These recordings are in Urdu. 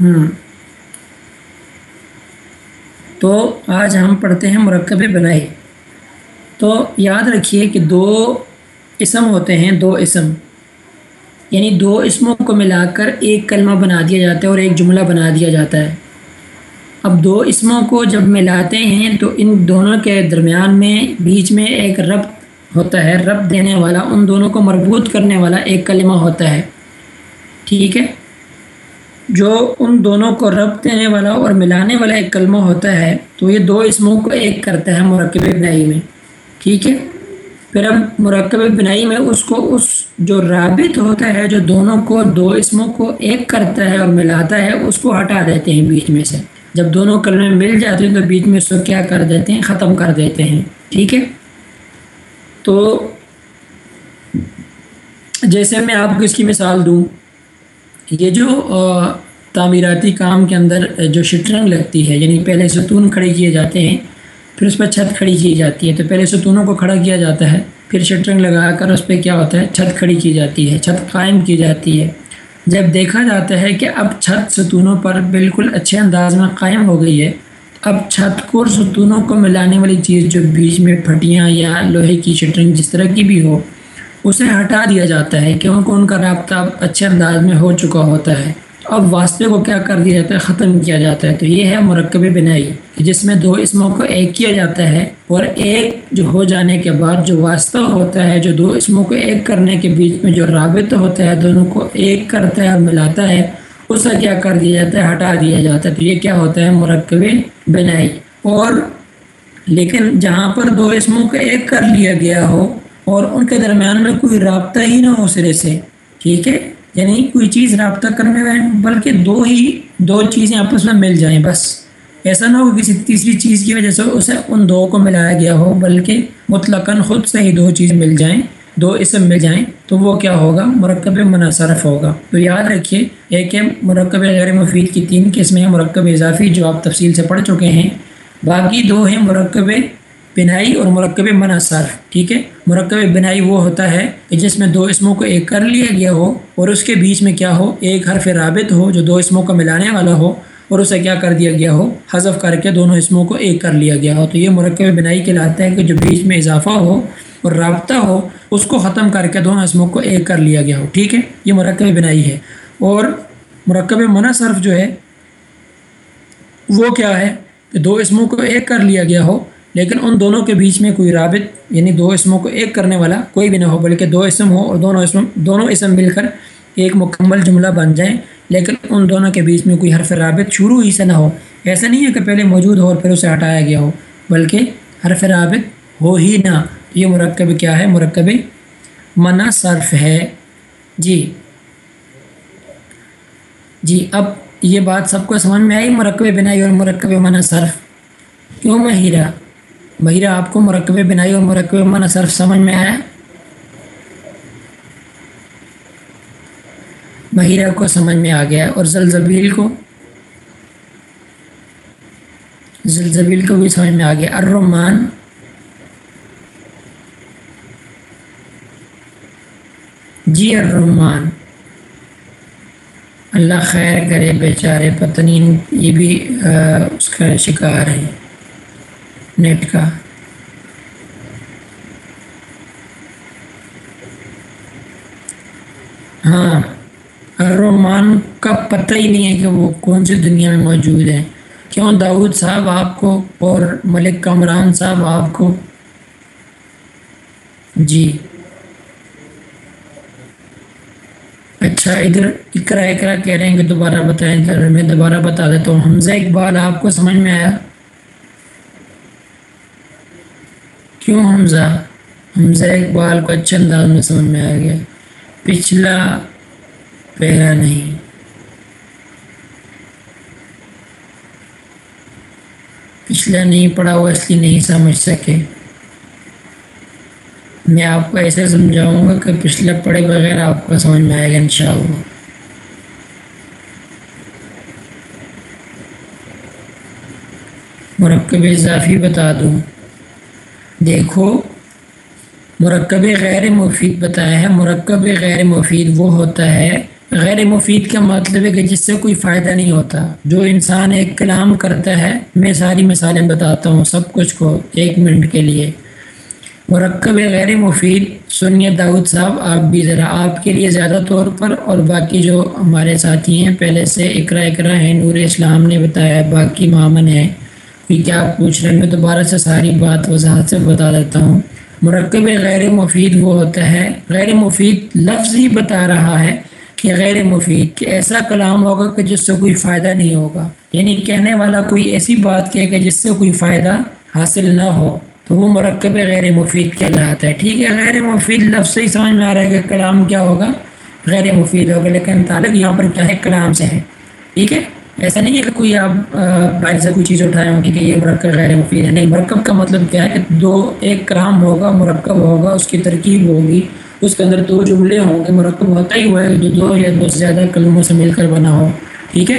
ہوں۔ تو آج ہم پڑھتے ہیں مرکب بنائی۔ تو یاد رکھیے کہ دو اسم ہوتے ہیں، دو اسم۔ یعنی دو اسموں کو ملا کر ایک کلمہ بنا دیا جاتا ہے اور ایک جملہ بنا دیا جاتا ہے۔ اب دو اسموں کو جب ملاتے ہیں تو ان دونوں کے درمیان میں، بیچ میں ایک ربط ہوتا ہے۔ ربط دینے والا، ان دونوں کو مربوط کرنے والا ایک کلمہ ہوتا ہے۔ ٹھیک ہے؟ جو ان دونوں کو ربط دینے والا اور ملانے والا ایک کلمہ ہوتا ہے، تو یہ دو اسموں کو ایک کرتا ہے مرکب بنائی میں۔ ٹھیک ہے؟ پھر اب مرکب بنائی میں اس کو اس جو رابط ہوتا ہے، جو دونوں کو دو اسموں کو ایک کرتا ہے اور ملاتا ہے، اس کو ہٹا دیتے ہیں بیچ میں سے۔ جب دونوں کلمے مل جاتے ہیں تو بیچ میں اس کو کیا کر دیتے ہیں؟ ختم کر دیتے ہیں۔ ٹھیک ہے؟ تو جیسے میں آپ کو اس کی مثال دوں، یہ جو تعمیراتی کام کے اندر جو شٹرنگ لگتی ہے یعنی پہلے ستون کھڑے کیے جاتے ہیں، پھر اس پہ چھت کھڑی کی جاتی ہے، تو پہلے ستونوں کو کھڑا کیا جاتا ہے، پھر شٹرنگ لگا کر اس پہ کیا ہوتا ہے، چھت کھڑی کی جاتی ہے، چھت قائم کی جاتی ہے۔ جب دیکھا جاتا ہے کہ اب چھت ستونوں پر بالکل اچھے انداز میں قائم ہو گئی ہے، اب چھت کو اور ستونوں کو ملانے والی چیز جو بیچ میں پھٹیاں یا لوہے کی شٹرنگ جس طرح کی بھی ہو، اسے ہٹا دیا جاتا ہے، کیونکہ ان کا رابطہ اچھے انداز میں ہو چکا ہوتا ہے۔ اب واسطے کو کیا کر دیا جاتا ہے؟ ختم کیا جاتا ہے۔ تو یہ ہے مرکب بنائی۔ جس میں دو اسموں کو ایک کیا جاتا ہے اور ایک جو ہو جانے کے بعد جو واسطہ ہوتا ہے، جو دو اسموں کو ایک کرنے کے بیچ میں جو رابط ہوتا ہے، دونوں کو ایک کرتا ہے اور ملاتا ہے اسے کیا کر دیا جاتا ہے؟ ہٹا دیا جاتا ہے۔ تو یہ کیا ہوتا ہے؟ مرکب بنائی۔ اور لیکن جہاں پر دو اسموں کو ایک کر لیا گیا ہو اور ان کے درمیان میں کوئی رابطہ ہی نہ ہو سرے سے، ٹھیک ہے؟ یعنی کوئی چیز رابطہ کرنے میں بلکہ دو ہی دو چیزیں آپس میں مل جائیں، بس۔ ایسا نہ ہو کسی تیسری چیز کی وجہ سے اسے ان دو کو ملایا گیا ہو، بلکہ مطلقاً خود سے ہی دو چیز مل جائیں، دو اسم مل جائیں، تو وہ کیا ہوگا؟ مرکب منصرف ہوگا۔ تو یاد رکھیے، ایک ہے مرکب غیر مفید کی تین قسمیں، مرکب اضافی جو آپ تفصیل سے پڑھ چکے ہیں۔ باقی دو ہیں مرکب بنائی اور مرکب منحصر ٹھیک ہے؟ مرکب بنائی وہ ہوتا ہے کہ جس میں دو اسموں کو ایک کر لیا گیا ہو اور اس کے بیچ میں کیا ہو؟ ایک حرف رابط ہو جو دو اسموں کو ملانے والا ہو اور اسے کیا کر دیا گیا ہو؟ حذف کر کے دونوں اسموں کو ایک کر لیا گیا ہو۔ تو یہ مرکب بنائی کہلاتا ہے کہ جو بیچ میں اضافہ ہو اور رابطہ ہو، اس کو ختم کر کے دونوں اسموں کو ایک کر لیا گیا ہو۔ ٹھیک ہے؟ یہ مرکب بنائی ہے۔ اور مرکب منصرف جو ہے، وہ کیا ہے؟ کہ دو اسموں کو ایک کر لیا گیا ہو لیکن ان دونوں کے بیچ میں کوئی رابط یعنی دو اسموں کو ایک کرنے والا کوئی بھی نہ ہو، بلکہ دو اسم ہو اور دونوں اسم دونوں اسم مل کر ایک مکمل جملہ بن جائیں۔ لیکن ان دونوں کے بیچ میں کوئی حرف رابط شروع ہی سے نہ ہو۔ ایسا نہیں ہے کہ پہلے موجود ہو اور پھر اسے ہٹایا گیا ہو، بلکہ حرف رابط ہو ہی نہ۔ یہ مرکب کیا ہے؟ مرکب منع صرف ہے۔ جی۔ جی اب یہ بات سب کو سمجھ میں آئی؟ مرکب بنائی اور مرکب منع صرف۔ کیوں میں ہیرا بحیرہ آپ کو مرکب بنائی اور مرکب من صرف سمجھ میں آیا؟ بحیرہ کو سمجھ میں آ گیا اور زلزبیل کو؟ زلزبیل کو بھی سمجھ میں آ گیا۔ الرحمان جی الرحمان اللہ خیر کرے بیچارے پتنین یہ بھی اس کا شکار ہے۔ نیٹ کا۔ ہاں رومان کا پتہ ہی نہیں ہے کہ وہ کون سی دنیا میں موجود ہے کیوں؟ داود صاحب آپ کو اور ملک کامران صاحب آپ کو۔ جی۔ اچھا ادھر اکرا اکرا کہہ رہے ہیں کہ دوبارہ بتائیں ادھر میں دوبارہ بتا دیتا ہوں۔ حمزہ اقبال، آپ کو سمجھ میں آیا؟ کیوں حمزہ؟ حمزہ اقبال کو اچھا انداز میں سمجھ میں آ گیا۔ پچھلا پہلا نہیں۔ پچھلا نہیں پڑھا ہوا اس لیے نہیں سمجھ سکے۔ میں آپ کو ایسے سمجھاؤں گا کہ پچھلے پڑھے بغیر آپ کو سمجھ میں آئے گا انشاءاللہ۔ مرکب اضافی بتا دوں۔ دیکھو، مرکب غیر مفید بتایا ہے، مرکب غیر مفید وہ ہوتا ہے۔ غیر مفید کا مطلب ہے کہ جس سے کوئی فائدہ نہیں ہوتا۔ جو انسان ایک کلام کرتا ہے، میں ساری مثالیں بتاتا ہوں سب کچھ کو ایک منٹ کے لیے۔ مرکب غیر مفید، سنیہ داؤد صاحب، آپ بھی ذرا آپ کے لیے زیادہ طور پر اور باقی جو ہمارے ساتھی ہیں، پہلے سے اقرا اقرا ہے نور اسلام نے بتایا، باقی مامن ہے کوئی کیا پوچھ رہے ہیں میں دوبارہ سے ساری بات وضاحت سے بتا دیتا ہوں۔ مرکب غیر مفید وہ ہوتا ہے۔ غیر مفید لفظ ہی بتا رہا ہے کہ غیر مفید کہ ایسا کلام ہوگا کہ جس سے کوئی فائدہ نہیں ہوگا۔ یعنی کہنے والا کوئی ایسی بات کہے کہ جس سے کوئی فائدہ حاصل نہ ہو۔ تو وہ مرکب غیر مفید کہلاتا ہے۔ ٹھیک ہے، غیر مفید لفظ سے ہی سمجھ میں آ رہا ہے کہ کلام کیا ہوگا۔ غیر مفید ہوگا، لیکن تعلق یہاں پر کیا ہے؟ کلام سے ہے۔ ٹھیک ہے؟ ایسا نہیں ہے کہ کوئی آپ باہر سے کوئی چیز اٹھائے ہوں کہ یہ مرکب غیر مفید ہے۔ نہیں، مرکب کا مطلب کیا ہے کہ دو، ایک کرام ہوگا، مرکب ہوگا، اس کی ترکیب ہوگی، اس کے اندر دو جملے ہوں گے، مرکب ہوتا ہی ہوا ہے جو دو یا دو سے زیادہ کلموں سے مل کر بنا ہو، ٹھیک ہے؟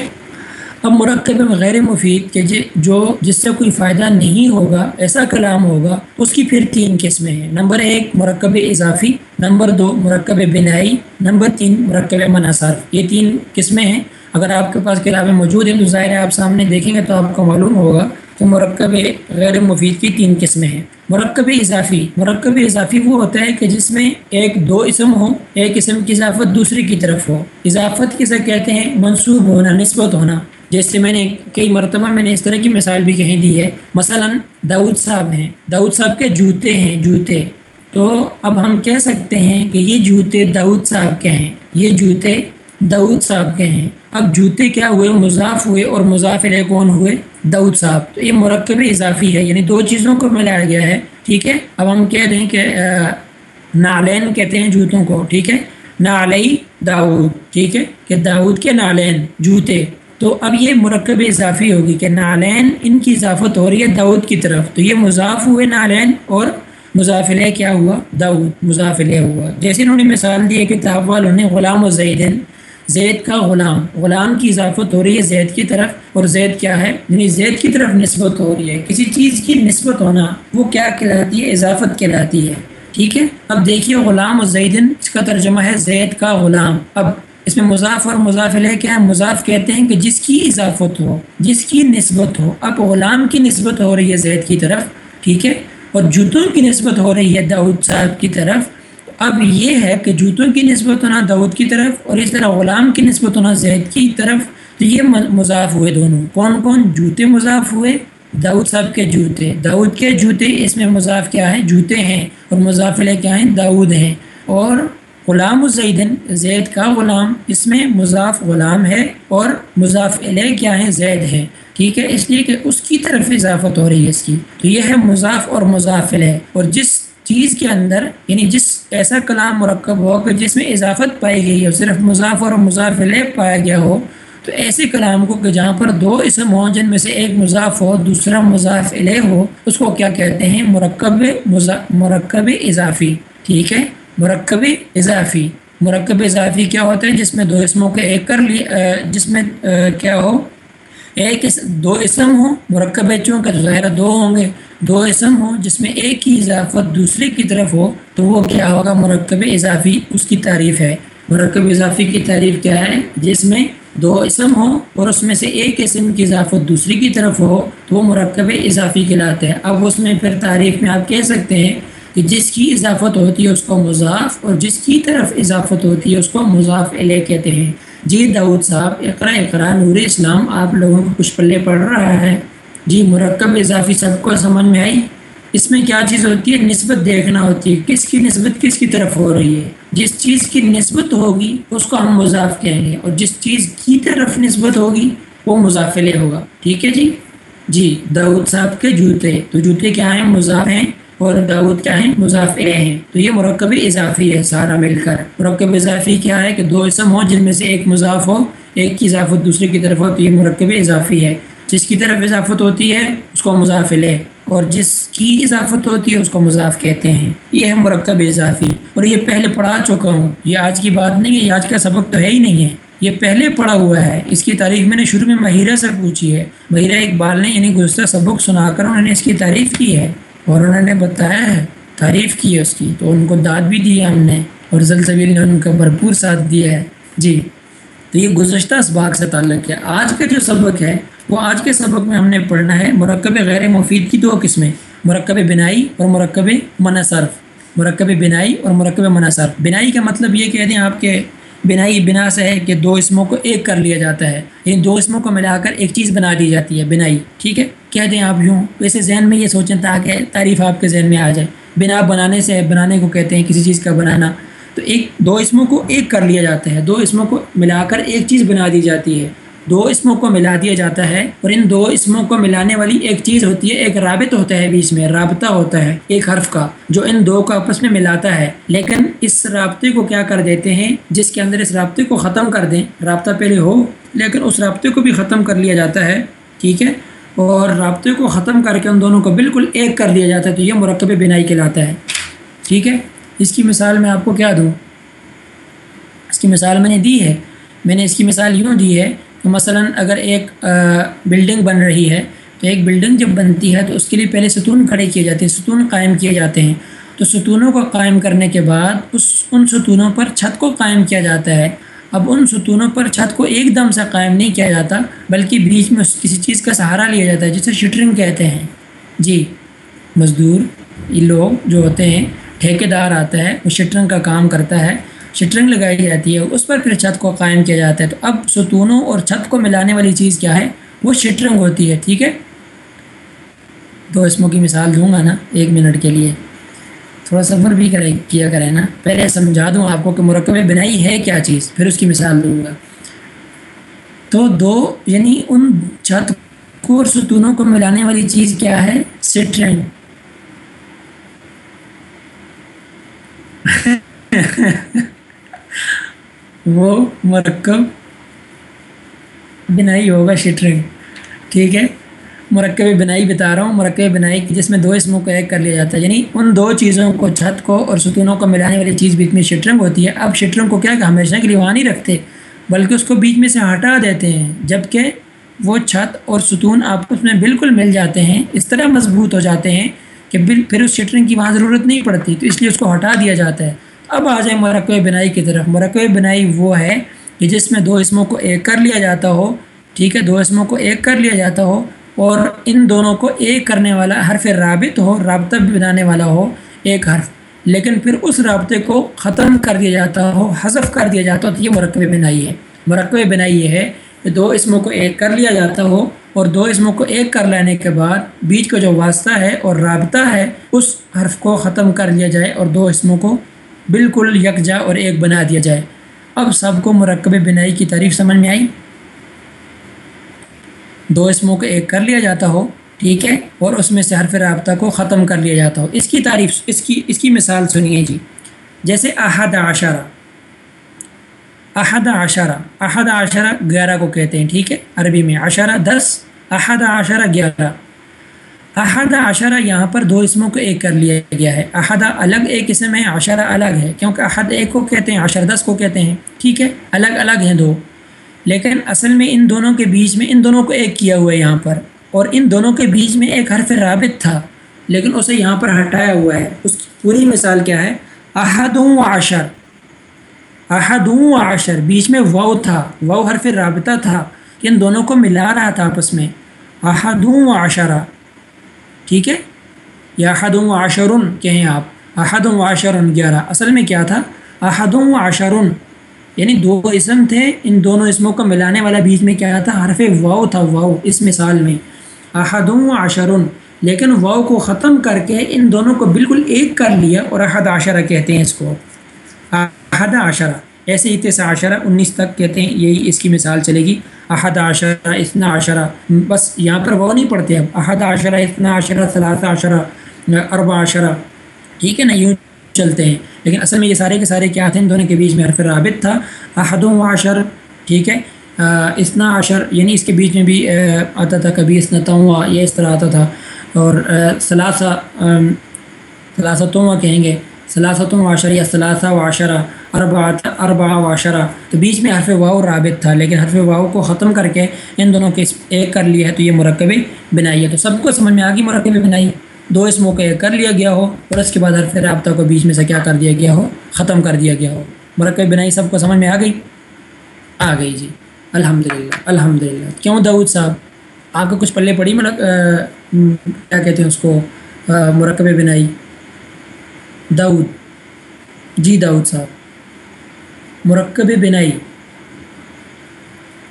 اب مرکب غیر مفید کہ جو جس سے کوئی فائدہ نہیں ہوگا، ایسا کلام ہوگا، اس کی پھر تین قسمیں ہیں۔ نمبر ایک، مرکب اضافی، نمبر دو، مرکب بنائی، نمبر تین، مرکب منحصر۔ یہ تین قسمیں ہیں۔ اگر آپ کے پاس کتابیں موجود ہیں تو ظاہر ہے آپ سامنے دیکھیں گے تو آپ کو معلوم ہوگا کہ مرکب غیر مفید کی تین قسمیں ہیں۔ مرکب اضافی مرکب اضافی وہ ہوتا ہے کہ جس میں ایک دو اسم ہو ایک اسم کی اضافت دوسری کی طرف ہو۔ اضافت کسے کہتے ہیں؟ منصوب ہونا، نسبت ہونا۔ جیسے میں نے کئی مرتبہ میں نے اس طرح کی مثال بھی کہیں دی ہے۔ مثلا داؤد صاحب ہیں۔ داؤد صاحب کے جوتے ہیں، جوتے۔ تو اب ہم کہہ سکتے ہیں کہ یہ جوتے داؤد صاحب کے ہیں۔ یہ جوتے داؤد صاحب کے ہیں۔ اب جوتے کیا ہوئے؟ مضاف ہوئے اور مضاف علیہ کون ہوئے؟ داؤد صاحب۔ تو یہ مرکب اضافی ہے یعنی دو چیزوں کو ملایا گیا ہے، ٹھیک ہے؟ اب ہم کہہ دیں کہ نالین کہتے ہیں جوتوں کو، ٹھیک ہے؟ نالئی داؤد، ٹھیک ہے؟ کہ داؤد کے نالین جوتے۔ تو اب یہ مرکب اضافی ہوگی کہ نالین ان کی اضافت ہو رہی ہے داؤد کی طرف۔ تو یہ مضاف ہوئے نالین اور مضافلہ کیا ہوا؟ داؤد مضافلہ ہوا۔ جیسے انہوں نے مثال دی ہے کہ کتاب والوں نے غلام و زیدن زید کا غلام غلام کی اضافت ہو رہی ہے زید کی طرف اور زید کیا ہے؟ یعنی زید کی طرف نسبت ہو رہی ہے۔ کسی چیز کی نسبت ہونا وہ کیا کہلاتی ہے؟ اضافت کہلاتی ہے۔ ٹھیک ہے؟ اب دیکھیے غلام و زیدن، اس کا ترجمہ ہے زید کا غلام۔ اب اس میں مضاف اور مضاف علیہ کیا ہے؟ مضاف کہتے ہیں کہ جس کی اضافت ہو، جس کی نسبت ہو۔ اب غلام کی نسبت ہو رہی ہے زید کی طرف، ٹھیک ہے؟ اور جوتوں کی نسبت ہو رہی ہے داؤد صاحب کی طرف اب یہ ہے کہ جوتوں کی نسبت ہونا دعوت کی طرف اور اس طرح غلام کی نسبت ہونا زید کی طرف، تو یہ مضاف ہوئے دونوں۔ کون کون جوتے مضاف ہوئے؟ داؤد صاحب کے جوتے۔ داؤد کے جوتے اس میں مضاف کیا ہے جوتے ہیں اور مضاف علیہ کیا ہیں؟ داؤد ہیں۔ اور غلام الزیدن زید کا غلام، اس میں مضاف غلام ہے اور مضاف علیہ کیا ہے زید ہے ٹھیک ہے؟ اس لیے کہ اس کی طرف اضافت ہو رہی ہے اس کی۔ تو یہ ہے مضاف اور مضاف علیہ اور جس چیز کے اندر یعنی جس ایسا کلام مرکب ہو کہ جس میں اضافت پائی گئی ہو، صرف مضاف اور مضاف علیہ پایا گیا ہو، تو ایسے کلام کو کہ جہاں پر دو اسم ہوں، جن میں سے ایک مضاف ہو، دوسرا مضاف علیہ ہو، اس کو کیا کہتے ہیں؟ مرکب مرکب اضافی، ٹھیک ہے؟ مرکب اضافی۔ مرکب اضافی کیا ہوتا ہے؟ جس میں دو اسموں کے ایک کر لی جس میں کیا ہو؟ ایک دو اسم ہوں، مرکب چونکہ ظاہر دو ہوں گے۔ دو اسم ہوں جس میں ایک کی اضافت دوسرے کی طرف ہو، تو وہ کیا ہوگا؟ مرکب اضافی اس کی تعریف ہے۔ مرکب اضافی کی تعریف کیا ہے؟ جس میں دو اسم ہوں اور اس میں سے ایک اسم کی اضافت دوسری کی طرف ہو، تو وہ مرکب اضافی کہلاتے ہیں اب اس میں پھر تعریف میں آپ کہہ سکتے ہیں کہ جس کی اضافت ہوتی ہے اس کو مضاف اور جس کی طرف اضافت ہوتی ہے اس کو مضاف علیہ کہتے ہیں۔ جی داؤد صاحب اقرا اقرا نور اسلام، آپ لوگوں کو کچھ پلے پڑھ رہا ہے۔ جی مرکب اضافی سب کو سمجھ میں آئی۔ اس میں کیا چیز ہوتی ہے؟ نسبت دیکھنا ہوتی ہے۔ کس کی نسبت کس کی طرف ہو رہی ہے؟ جس چیز کی نسبت ہوگی، اس کو ہم مضاف کہیں گے۔ اور جس چیز کی طرف نسبت ہوگی، وہ مضافلے ہوگا۔ ٹھیک ہے جی؟ جی داؤد صاحب کے جوتے۔ تو جوتے کیا ہیں؟ مضاف ہیں۔ اور داود کیا ہیں؟ مضافر ہیں۔ تو یہ مرکب اضافی ہے سارا مل کر۔ مرکب اضافی کیا ہے کہ دو اسم ہو جن میں سے ایک مضاف ہو، ایک کی اضافت دوسرے کی طرف ہو، تو یہ مرکب اضافی ہے۔ جس کی طرف اضافت ہوتی ہے، اس کو مضاف لے۔ اور جس کی اضافت ہوتی ہے، اس کو مضاف کہتے ہیں۔ یہ ہے مرکب اضافی۔ اور یہ پہلے پڑھا چکا ہوں۔ یہ آج کی بات نہیں ہے، یہ آج کا سبق تو ہے ہی نہیں ہے۔ یہ پہلے پڑھا ہوا ہے۔ اس کی تاریخ میں نے شروع میں مہیرہ سے پوچھی ہے۔ مہیرہ اقبال نے یعنی گزشتہ سبق سنا کر انہوں نے اس کی تعریف کی ہے۔ اور انہوں نے بتایا ہے، تعریف کی ہے اس کی، تو ان کو داد بھی دی ہے ہم نے، اور زلزبیل نے ان کا بھرپور ساتھ دیا ہے۔ جی تو یہ گزشتہ اسباق سے تعلق ہے۔ آج کا جو سبق ہے، وہ آج کے سبق میں ہم نے پڑھنا ہے مرکب غیر مفید کی دو قسمیں، مرکب بنائی اور مرکب منصرف۔ مرکب بنائی اور مرکب منصرف۔ بنائی کا مطلب یہ کہتے ہیں آپ کے بنائی بنا سے ہے کہ دو اسموں کو ایک کر لیا جاتا ہے۔ یعنی دو اسموں کو ملا کر ایک چیز بنا دی جاتی ہے، بنائی۔ ٹھیک ہے؟ کہہ دیں آپ یوں۔ ویسے ذہن میں یہ سوچیں تاکہ تعریف آپ کے ذہن میں آ جائے۔ بنا بنانے سے بنانے کو کہتے ہیں کسی چیز کا بنانا۔ تو ایک، دو اسموں کو ایک کر لیا جاتا ہے۔ دو اسموں کو ملا کر ایک چیز بنا دی جاتی ہے۔ دو اسموں کو ملا دیا جاتا ہے اور ان دو اسموں کو ملانے والی ایک چیز ہوتی ہے، ایک رابط ہوتا ہے بیچ میں، رابطہ ہوتا ہے ایک حرف کا، جو ان دو کو آپس میں ملاتا ہے۔ لیکن اس رابطے کو کیا کر دیتے ہیں؟ جس کے اندر اس رابطے کو ختم کر دیں۔ رابطہ پہلے ہو، لیکن اس رابطے کو بھی ختم کر لیا جاتا ہے۔ ٹھیک ہے؟ اور رابطے کو ختم کر کے ان دونوں کو بالکل ایک کر دیا جاتا ہے، تو یہ مرکب بنائی کہلاتا ہے۔ ٹھیک ہے؟ اس کی مثال میں آپ کو کیا دوں؟ اس کی مثال میں نے دی ہے۔ میں نے اس کی مثال یوں دی ہے مثلا اگر ایک بلڈنگ بن رہی ہے، تو ایک بلڈنگ جب بنتی ہے، تو اس کے لیے پہلے ستون کھڑے کیے جاتے ہیں، ستون قائم کیے جاتے ہیں۔ تو ستونوں کو قائم کرنے کے بعد اس، ان ستونوں پر چھت کو قائم کیا جاتا ہے۔ اب ان ستونوں پر چھت کو ایک دم سے قائم نہیں کیا جاتا، بلکہ بیچ میں کسی چیز کا سہارا لیا جاتا ہے، جسے شٹرنگ کہتے ہیں۔ جی مزدور، یہ لوگ جو ہوتے ہیں ٹھیکے دار آتا ہے، وہ شٹرنگ کا کام کرتا ہے۔ شٹرنگ لگائی جاتی ہے، اس پر پھر چھت کو قائم کیا جاتا ہے۔ تو اب ستونوں اور چھت کو ملانے والی چیز کیا ہے؟ وہ شٹرنگ ہوتی ہے، ٹھیک ہے؟ دو اسموں کی مثال دوں گا نا ایک منٹ کے لیے۔ تھوڑا سفر بھی کرے، کیا کریں نا؟ پہلے سمجھا دوں آپ کو کہ مرکب بنائی ہے کیا چیز، پھر اس کی مثال دوں گا۔ تو دو یعنی ان چھت کو اور ستونوں کو ملانے والی چیز کیا ہے؟ سٹرنگ وہ مرکب بنائی ہوگا شٹرنگ۔ ٹھیک ہے؟ مرکب بنائی بتا رہا ہوں، مرکب بنائی جس میں دو اسموں کو ایک کر لیا جاتا ہے۔ یعنی ان دو چیزوں کو، چھت کو اور ستونوں کو ملانے والی چیز بیچ میں شٹرنگ ہوتی ہے۔ اب شٹرنگ کو کیا کہ ہمیشہ کے لیے وہاں نہیں رکھتے، بلکہ اس کو بیچ میں سے ہٹا دیتے ہیں۔ جبکہ وہ چھت اور ستون آپس میں بالکل مل جاتے ہیں، اس طرح مضبوط ہو جاتے ہیں کہ پھر اس شٹرنگ کی وہاں ضرورت نہیں پڑتی، تو اس لیے اس کو ہٹا دیا جاتا ہے۔ اب آ جائیں مرکب بنائی کی طرف۔ مرکب بنائی وہ ہے کہ جس میں دو اسموں کو ایک کر لیا جاتا ہو، ٹھیک ہے، دو اسموں کو ایک کر لیا جاتا ہو اور ان دونوں کو ایک کرنے والا حرف رابط ہو، رابطہ بنانے والا ہو، ایک حرف۔ لیکن پھر اس رابطے کو ختم کر دیا جاتا ہو، حذف کر دیا جاتا ہو، تو یہ مرکب بنائی ہے۔ مرکب بنائی یہ ہے کہ دو اسموں کو ایک کر لیا جاتا ہو اور دو اسموں کو ایک کر لینے کے بعد بیچ کا جو واسطہ ہے اور رابطہ ہے، اس حرف کو ختم کر لیا جائے اور دو اسموں کو بالکل یکجا اور ایک بنا دیا جائے۔ اب سب کو مرکب بنائی کی تعریف سمجھ میں آئی؟ دو اسموں کو ایک کر لیا جاتا ہو، ٹھیک ہے، اور اس میں سے حرف رابطہ کو ختم کر لیا جاتا ہو۔ اس کی تعریف، اس کی اس کی مثال سنیے جی۔ جیسے احد عشرہ احد عشرہ احد عشرہ گیارہ کو کہتے ہیں، ٹھیک ہے؟ عربی میں عشرہ دس، احد عشرہ گیارہ۔ احدہ عشرہ یہاں پر دو اسموں کو ایک کر لیا گیا ہے۔ احدہ الگ ایک اسم ہے، عشرہ الگ ہے، کیونکہ احد ایک کو کہتے ہیں عشر دس کو کہتے ہیں۔ ٹھیک ہے، الگ الگ ہیں دو۔ لیکن اصل میں ان دونوں کے بیچ میں ان دونوں کو ایک کیا ہوا ہے یہاں پر۔ اور ان دونوں کے بیچ میں ایک حرف رابط تھا، لیکن اسے یہاں پر ہٹایا ہوا ہے۔ اس کی پوری مثال کیا ہے؟ احد و عشر۔ احد و عشر، بیچ میں وو تھا وو حرف رابطہ تھا ان دونوں کو ملا رہا تھا آپس میں۔ احد و عشرہ۔ ٹھیک ہے؟ یا احد و عشرن کہیں آپ احد و عشرن گیارہ، اصل میں کیا تھا؟ احد و عشرن یعنی دو اسم تھے، ان دونوں اسموں کو ملانے والا بیچ میں کیا تھا؟ حرف واؤ تھا واؤ اس مثال میں۔ احد و عشرن لیکن واؤ کو ختم کر کے ان دونوں کو بالکل ایک کر لیا اور احد عشرہ کہتے ہیں اس کو۔ احد عشرہ، ایسے ہی تیسا عشرہ انیس تک کہتے ہیں، یہی اس کی مثال چلے گی۔ احد عشرہ اتنا عشرہ بس یہاں پر وہ نہیں پڑھتے اب احد عشرہ اتنا عشرہ ثلاثہ عشرہ اربع عشرہ ٹھیک ہے نا، یوں چلتے ہیں. لیکن اصل میں یہ سارے کے سارے کیا تھے؟ ان دونوں کے بیچ میں حرف رابط تھا. احد و عشر، ٹھیک ہے. اتنا عشر یعنی اس کے بیچ میں بھی آتا تھا کبھی اسنتواں یہ اس طرح آتا تھا. اور ثلاثہ ثلاثتواں کہیں گے. ثلاثت و یا ثلاثہ و عشرہ اربع تو بیچ میں حرف واؤ رابط تھا، لیکن حرف واؤ کو ختم کر کے ان دونوں کے ایک کر لیا ہے تو یہ مرکب بنائی ہے۔ تو سب کو سمجھ میں آ گئی مرکب بنائی؟ دو اس موقع ایک کر لیا گیا ہو اور اس کے بعد حرف رابطہ کو بیچ میں سے کیا کر دیا گیا ہو؟ ختم کر دیا گیا ہو۔ مرکب بنائی سب کو سمجھ میں آ گئی؟ آ گئی جی۔ الحمد للہ الحمد للہ کیوں داود صاحب؟ آپ کو کچھ پلے پڑی مطلب کیا کہتے ہیں اس کو؟ مرکب بنائی۔ داود جی داود صاحب، مرکب بنائی۔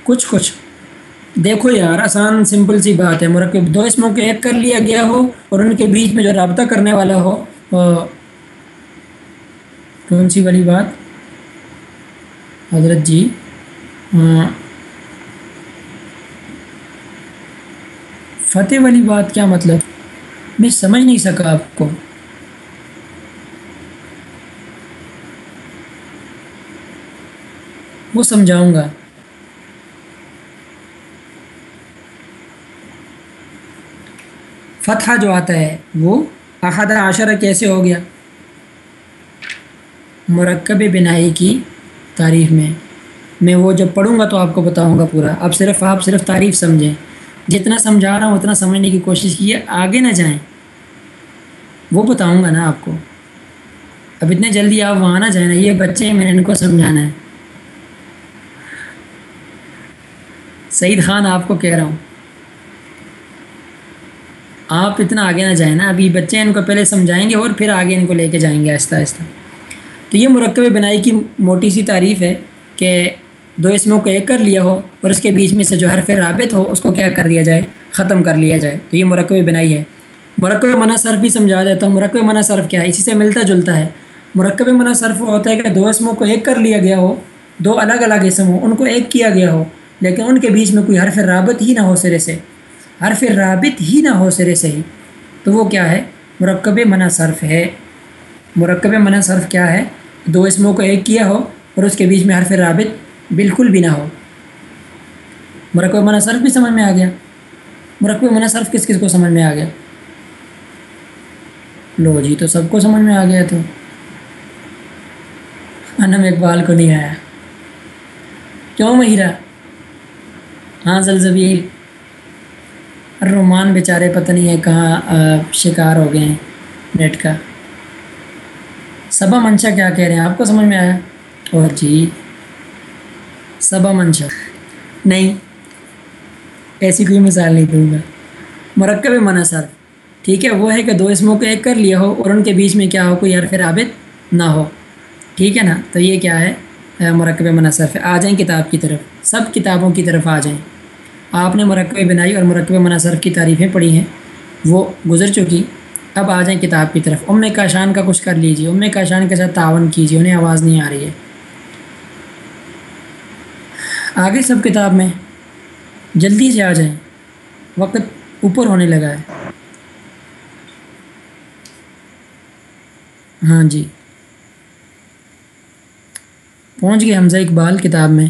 کچھ کچھ۔ دیکھو یار، آسان، سمپل سی بات ہے۔ مرکب دو اسموں کو ایک کر لیا گیا ہو اور ان کے بیچ میں جو رابطہ کرنے والا ہو کون سی والی بات؟ حضرت جی فتح والی بات کیا مطلب؟ میں سمجھ نہیں سکا آپ کو۔ وہ سمجھاؤں گا۔ فتح جو آتا ہے وہ احد عشرہ کیسے ہو گیا؟ مرکب بنائی کی تعریف میں۔ میں وہ جب پڑھوں گا تو آپ کو بتاؤں گا پورا۔ اب صرف آپ صرف تعریف سمجھیں۔ جتنا سمجھا رہا ہوں، اتنا سمجھنے کی کوشش کی ہے۔ آگے نہ جائیں۔ وہ بتاؤں گا نا آپ کو۔ اب اتنے جلدی آپ وہاں نہ جائیں نا، یہ بچے ہیں، میں نے ان کو سمجھانا ہے۔ سعید خان آپ کو کہہ رہا ہوں۔ آپ اتنا آگے نہ جائیں نا، ابھی بچے ان کو پہلے سمجھائیں گے اور پھر آگے ان کو لے کے جائیں گے آہستہ آہستہ۔ تو یہ مرکب بنائی کی موٹی سی تعریف ہے کہ دو اسموں کو ایک کر لیا ہو اور اس کے بیچ میں سے جو حرف رابط ہو، اس کو کیا کر دیا جائے؟ ختم کر لیا جائے۔ تو یہ مرکب بنائی ہے۔ مرکب منع صرف بھی سمجھا دیتا ہوں۔ مرکب منع صرف کیا ہے؟ اسی سے ملتا جلتا ہے۔ مرکب منع صرف ہوتا ہے کہ دو اسموں کو ایک کر لیا گیا ہو، دو الگ الگ اسم ہو ان کو ایک کیا گیا ہو۔ لیکن ان کے بیچ میں کوئی حرف رابط ہی نہ ہو سرے سے۔ حرف رابط ہی نہ ہو سرے سے ہی۔ تو وہ کیا ہے؟ مرکب منع صرف ہے۔ مرکب منع صرف کیا ہے؟ دو اسموں کو ایک کیا ہو اور اس کے بیچ میں حرف رابط بالکل بھی نہ ہو۔ مرکب منع صرف بھی سمجھ میں آ گیا۔ مرکب منع صرف کس کس کو سمجھ میں آ گیا؟ لو جی تو سب کو سمجھ میں آ گیا تو۔ انم اقبال کو نہیں آیا۔ کیوں مہیرہ ہاں زلزبیل۔ رومان بیچارے پتہ نہیں ہے کہاں شکار ہو گئے ہیں نیٹ کا۔ صبا منشا کیا کہہ رہے ہیں؟ آپ کو سمجھ میں آیا؟ اور جی صبا منشا۔ نہیں، ایسی کوئی مثال نہیں دوں گا۔ مرکب منع صرف ٹھیک ہے، وہ ہے کہ دو اسموں کو ایک کر لیا ہو اور ان کے بیچ میں کیا ہو؟ کوئی حرف رابط نہ ہو۔ ٹھیک ہے نا؟ تو یہ کیا ہے؟ مرکب منع صرف آ جائیں کتاب کی طرف۔ سب کتابوں کی طرف آ جائیں۔ آپ نے مرکب بنائی اور مرکب منع صرف کی تعریفیں پڑھی ہیں۔ وہ گزر چکی۔ اب آ جائیں کتاب کی طرف۔ ام کاشان کا کچھ کر لیجیے ام کاشان کے ساتھ تعاون کیجیے انہیں آواز نہیں آ رہی ہے۔ آگے سب کتاب میں جلدی سے آ جائیں۔ وقت اوپر ہونے لگا ہے۔ ہاں جی۔ پہنچ گئے حمزہ اقبال کتاب میں۔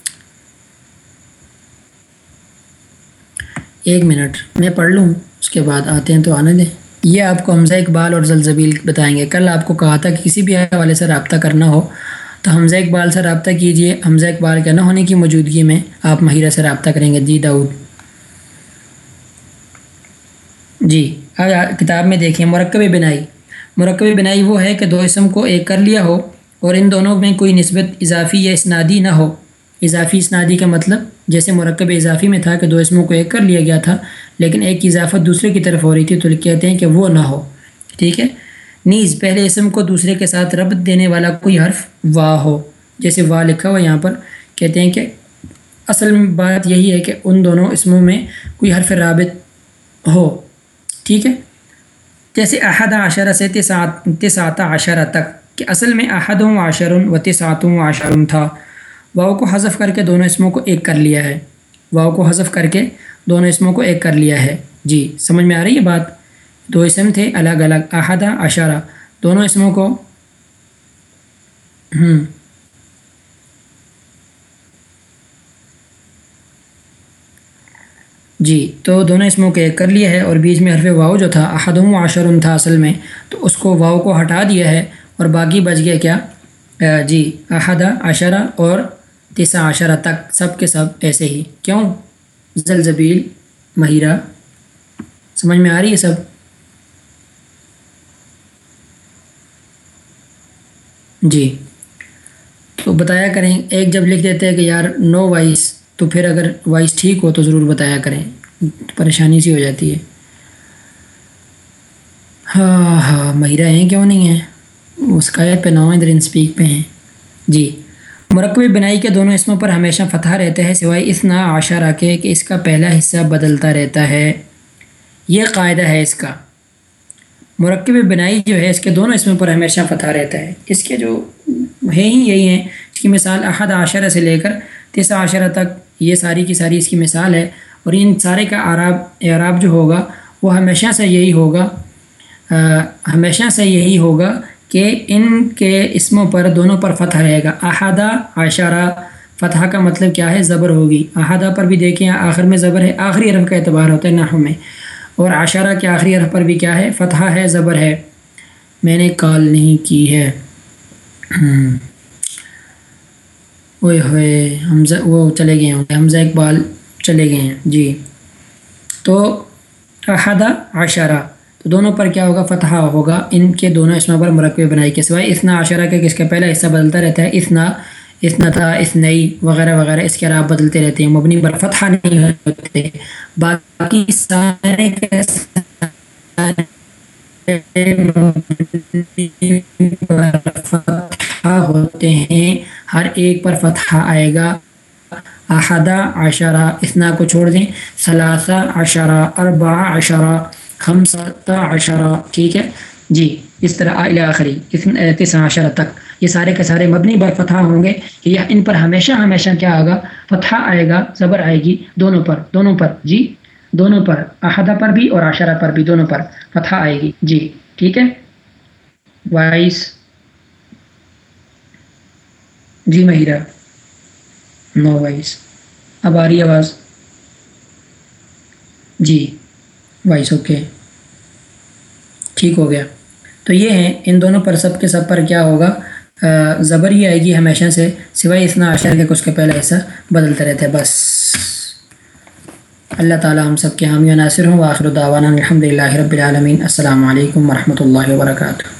ایک منٹ، میں پڑھ لوں، اس کے بعد آتے ہیں تو آنے دیں۔ یہ آپ کو حمزہ اقبال اور زلزبیل بتائیں گے۔ کل آپ کو کہا تھا کہ کسی بھی حوالے سے رابطہ کرنا ہو، تو حمزہ اقبال سے رابطہ کیجیے۔ حمزہ اقبال کے نہ ہونے کی موجودگی میں آپ مہیرہ سے رابطہ کریں گے۔ جی داؤد۔ جی کتاب میں دیکھیں، مرکب بنائی۔ مرکب بنائی وہ ہے کہ دو اسم کو ایک کر لیا ہو۔ اور ان دونوں میں کوئی نسبت اضافی یا اسنادی نہ ہو۔ اضافی اسنادی کا مطلب جیسے مرکب اضافی میں تھا کہ دو اسموں کو ایک کر لیا گیا تھا، لیکن ایک کی اضافت دوسرے کی طرف ہو رہی تھی تو کہتے ہیں کہ وہ نہ ہو۔ ٹھیک ہے؟ نیز، پہلے اسم کو دوسرے کے ساتھ ربط دینے والا کوئی حرف وا ہو، جیسے وا لکھا ہوا یہاں پر کہتے ہیں کہ اصل میں بات یہی ہے کہ ان دونوں اسموں میں کوئی حرف رابط ہو۔ ٹھیک ہے؟ جیسے احد عشرہ سے تسات تسات عشرہ تک۔ کہ اصل میں احد و عشر و تسات و تھا۔ واؤ کو حذف کر کے دونوں اسموں کو ایک کر لیا ہے۔ واؤ کو حذف کر کے دونوں اسموں کو ایک کر لیا ہے۔ جی سمجھ میں آ رہی ہے بات؟ دو اسم تھے، الگ الگ، احدہ اشارہ دونوں اسموں کو۔ ہوں جی تو دونوں اسموں کو ایک کر لیا ہے اور بیچ میں حرف واؤ جو تھا احدم و عشرم تھا اصل میں، تو اس کو واؤ کو ہٹا دیا ہے۔ اور باقی بچ گیا کیا؟ جی احدہ عشرہ اور تیسا عشرہ تک سب کے سب ایسے ہی۔ کیوں؟ زلزبیل، مہیرہ۔ سمجھ میں آ رہی ہے سب؟ جی۔ تو بتایا کریں، ایک جب لکھ دیتے ہیں کہ یار نو وائس، تو پھر اگر وائس ٹھیک ہو تو ضرور بتایا کریں۔ پریشانی سی ہو جاتی ہے۔ ہاں ہاں مہیرہ ہیں، کیوں نہیں ہیں؟ اس پہ نو ادھر انسپیک پہ ہیں۔ جی۔ مرکب بنائی کے دونوں اسموں پر ہمیشہ فتح رہتا ہے سوائے اس نا آشا کے کہ اس کا پہلا حصہ بدلتا رہتا ہے۔ یہ قاعدہ ہے اس کا۔ مرکب بنائی جو ہے، اس کے دونوں اسموں پر ہمیشہ فتح رہتا ہے۔ اس کے جو ہے ہی یہی ہیں، اس کی مثال احد عاشرہ سے لے کر تیسرا عاشرہ تک یہ ساری کی ساری اس کی مثال ہے۔ اور ان سارے کا عراب اعراب جو ہوگا، وہ ہمیشہ سے یہی ہوگا۔ ہمیشہ سے یہی ہوگا۔ کہ ان کے اسموں پر دونوں پر فتح رہے گا۔ احادہ، عاشرہ فتح کا مطلب کیا ہے؟ زبر ہوگی۔ احادہ پر بھی دیکھیں، آخر میں زبر ہے۔ آخری عرب کا اعتبار ہوتا ہے نحو میں۔ اور عاشرہ کے آخری عرب پر بھی کیا ہے؟ فتح ہے، زبر ہے۔ میں نے کال نہیں کی ہے۔ اوئے ہوئے، حمزہ، وہ چلے گئے ہوں حمزہ اقبال چلے گئے ہیں۔ جی۔ تو احدہ عشرہ تو دونوں پر کیا ہوگا؟ فتح ہوگا۔ ان کے دونوں اسموں پر مرکب بنائی کے سوائے اتنا عشرہ کے کس کا پہلا حصہ بدلتا رہتا ہے اتنا اتنا تھا اس نئی وغیرہ وغیرہ، اس کے علاوہ بدلتے رہتے ہیں، مبنی پر فتح نہیں ہوتے۔ باقی سارے ہوتے ہیں۔ ہر ایک پر فتح آئے گا۔ احدہ عشرہ اسنا کو چھوڑ دیں۔ ثلاثہ عشرہ اربع عشرہ خمسہ عشرہ ٹھیک ہے؟ جی اس طرح آخری تیسرا عشرہ تک۔ یہ سارے کے سارے مبنی بر فتح ہوں گے کہ یہ ان پر ہمیشہ ہمیشہ کیا آگا فتح آئے گا زبر آئے گی، دونوں پر دونوں پر جی دونوں پر، احدہ پر بھی اور عشرہ پر بھی دونوں پر فتح آئے گی۔ جی ٹھیک ہے؟ وائس۔ جی مہیرہ۔ No voice. اب آ رہی آواز۔ جی۔ وائس اوکے ٹھیک ہو گیا. تو یہ ہیں، ان دونوں پر سب کے سب پر کیا ہوگا؟ زبر ہی آئے گی ہمیشہ سے، سوائے اتنا عشر کے کچھ کے پہلا حصہ بدلتے رہتے بس. اللہ تعالیٰ ہم سب کے حامی و ناصر ہوں واخر دعوانا الحمد للہ رب العالمین. السلام علیکم ورحمۃ اللہ وبرکاتہ.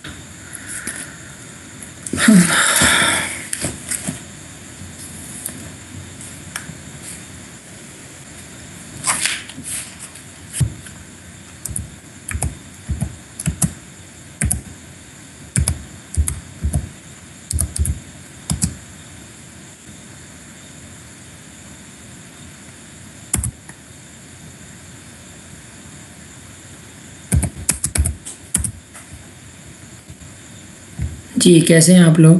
جی کیسے ہیں آپ لوگ؟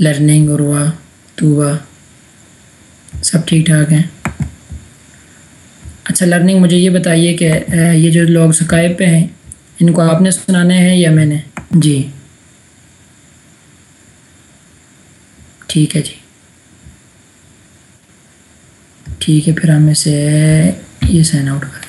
لرننگ عروا طوبہ سب ٹھیک ٹھاک ہیں؟ اچھا لرننگ مجھے یہ بتائیے کہ یہ جو لوگ سکائب پہ ہیں، ان کو آپ نے سنانے ہیں یا میں نے؟ جی۔ ٹھیک ہے جی۔ ٹھیک ہے، پھر ہم اسے یہ سائن آؤٹ کر